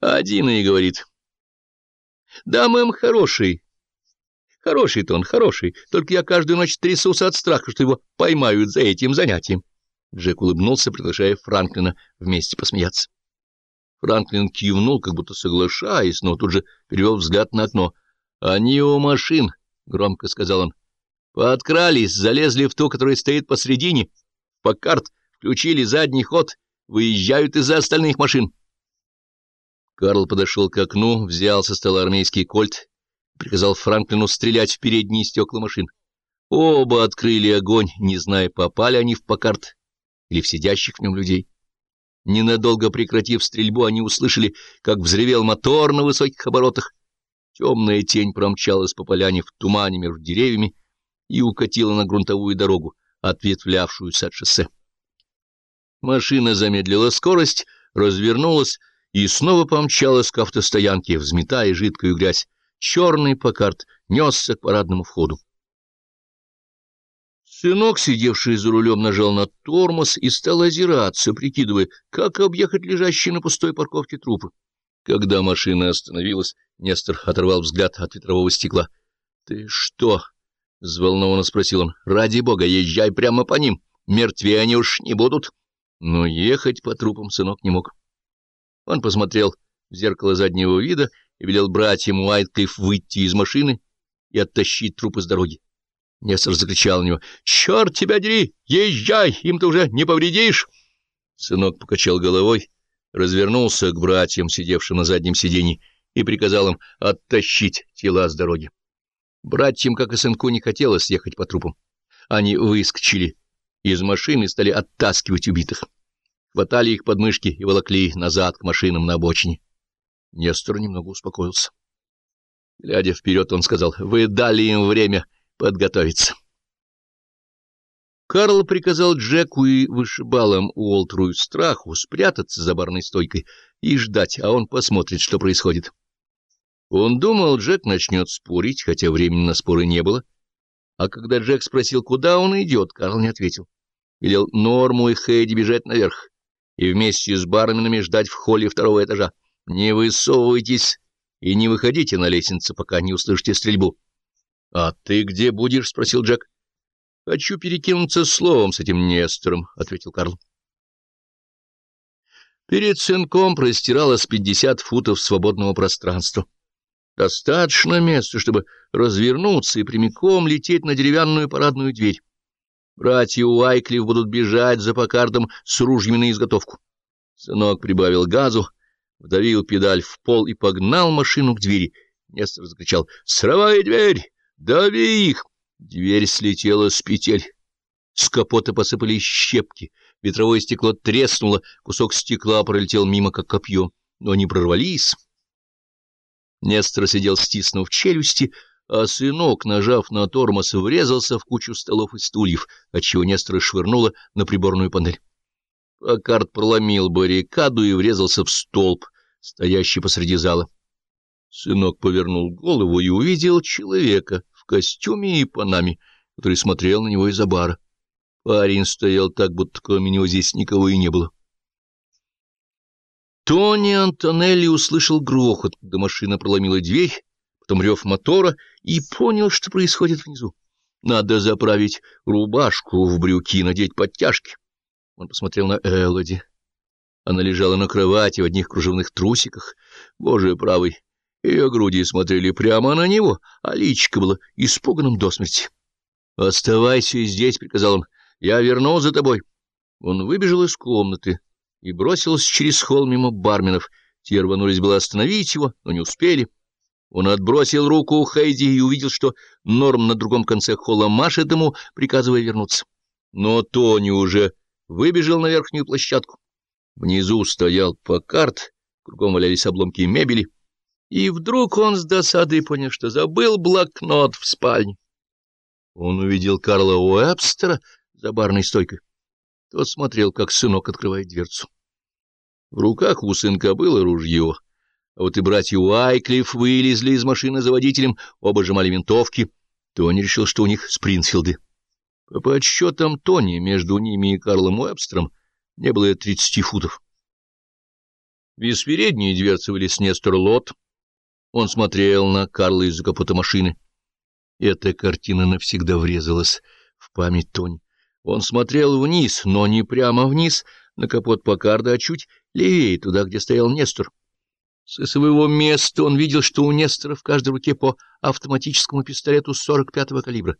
Один и говорит. Да, мэм, хороший. Хороший-то он, хороший. Только я каждую ночь трясусь от страха, что его поймают за этим занятием. Джек улыбнулся, приглашая Франклина вместе посмеяться. Франклин кивнул, как будто соглашаясь, но тут же перевел взгляд на окно. — Они у машин, — громко сказал он. — Подкрались, залезли в ту, которая стоит посредине, в карт, включили задний ход, выезжают из-за остальных машин. Карл подошел к окну, взял со стола армейский кольт приказал Франклину стрелять в передние стекла машин. Оба открыли огонь, не зная, попали они в Покарт или в сидящих в нем людей. Ненадолго прекратив стрельбу, они услышали, как взревел мотор на высоких оборотах. Темная тень промчалась по поляне в тумане между деревьями и укатила на грунтовую дорогу, ответвлявшуюся от шоссе. Машина замедлила скорость, развернулась и снова помчалась к автостоянке, взметая жидкую грязь. Черный покарт несся к парадному входу. Сынок, сидевший за рулем, нажал на тормоз и стал озираться, прикидывая, как объехать лежащие на пустой парковке трупы. Когда машина остановилась, Нестор оторвал взгляд от ветрового стекла. — Ты что? — взволнованно спросил он. — Ради бога, езжай прямо по ним. Мертвее они уж не будут. Но ехать по трупам сынок не мог. Он посмотрел в зеркало заднего вида и велел братьям Уайтклифф выйти из машины и оттащить труп из дороги. Нестор закричал на него. — Черт тебя дери! Езжай! Им-то уже не повредишь! Сынок покачал головой, развернулся к братьям, сидевшим на заднем сиденье, и приказал им оттащить тела с дороги. Братьям, как и сынку, не хотелось ехать по трупам. Они выскочили из машины и стали оттаскивать убитых. Хватали их подмышки и волокли назад к машинам на обочине. Нестор немного успокоился. Глядя вперед, он сказал, — Вы дали им время подготовиться. Карл приказал Джеку и вышибалам Уолтеру и Страху спрятаться за барной стойкой и ждать, а он посмотрит, что происходит. Он думал, Джек начнет спорить, хотя времени на споры не было. А когда Джек спросил, куда он идет, Карл не ответил. Велел Норму и Хейди бежать наверх и вместе с барменами ждать в холле второго этажа. Не высовывайтесь и не выходите на лестницу, пока не услышите стрельбу. — А ты где будешь? — спросил Джек. — Хочу перекинуться словом с этим Нестором, — ответил Карл. Перед сынком простиралось пятьдесят футов свободного пространства. Достаточно места, чтобы развернуться и прямиком лететь на деревянную парадную дверь. Братья Уайклифф будут бежать за покардом с ружьями на изготовку. Сынок прибавил газу, вдавил педаль в пол и погнал машину к двери. Нестор закричал «Срывай дверь! Дави их!» Дверь слетела с петель. С капота посыпались щепки, ветровое стекло треснуло, кусок стекла пролетел мимо, как копье, но они прорвались. Нестор сидел, стиснув челюсти, а сынок, нажав на тормоз, врезался в кучу столов и стульев, отчего Нестора швырнуло на приборную панель. Паккарт проломил баррикаду и врезался в столб, стоящий посреди зала. Сынок повернул голову и увидел человека в костюме и панаме, который смотрел на него из-за бара. Парень стоял так, будто кроме него здесь никого и не было. Тони Антонелли услышал грохот, когда машина проломила дверь, потом рев мотора, и понял, что происходит внизу. Надо заправить рубашку в брюки и надеть подтяжки. Он посмотрел на Элоди. Она лежала на кровати в одних кружевных трусиках. Боже правый, ее груди смотрели прямо на него, а личико было испуганным до смерти. — Оставайся здесь, — приказал он, — я верну за тобой. Он выбежал из комнаты и бросился через холл мимо барменов. Те рванулись было остановить его, но не успели. Он отбросил руку Хейди и увидел, что Норм на другом конце холла машет ему, приказывая вернуться. Но Тони уже выбежал на верхнюю площадку. Внизу стоял Покарт, кругом валялись обломки мебели. И вдруг он с досадой понял, что забыл блокнот в спальне. Он увидел Карла Уэбстера за барной стойкой. Тот смотрел, как сынок открывает дверцу. В руках у сынка было ружье, а вот и братья Уайклифф вылезли из машины за водителем, оба сжимали винтовки. Тони решил, что у них Спрингфилды. По подсчетам Тони между ними и Карлом Уэбстером не было тридцати футов. Из передней дверцы вылез Нестор Лот. Он смотрел на Карла из-за капота машины. Эта картина навсегда врезалась в память Тони. Он смотрел вниз, но не прямо вниз, на капот Покарда, а чуть левее, туда, где стоял Нестор. Со своего места он видел, что у Нестора в каждой руке по автоматическому пистолету 45-го калибра.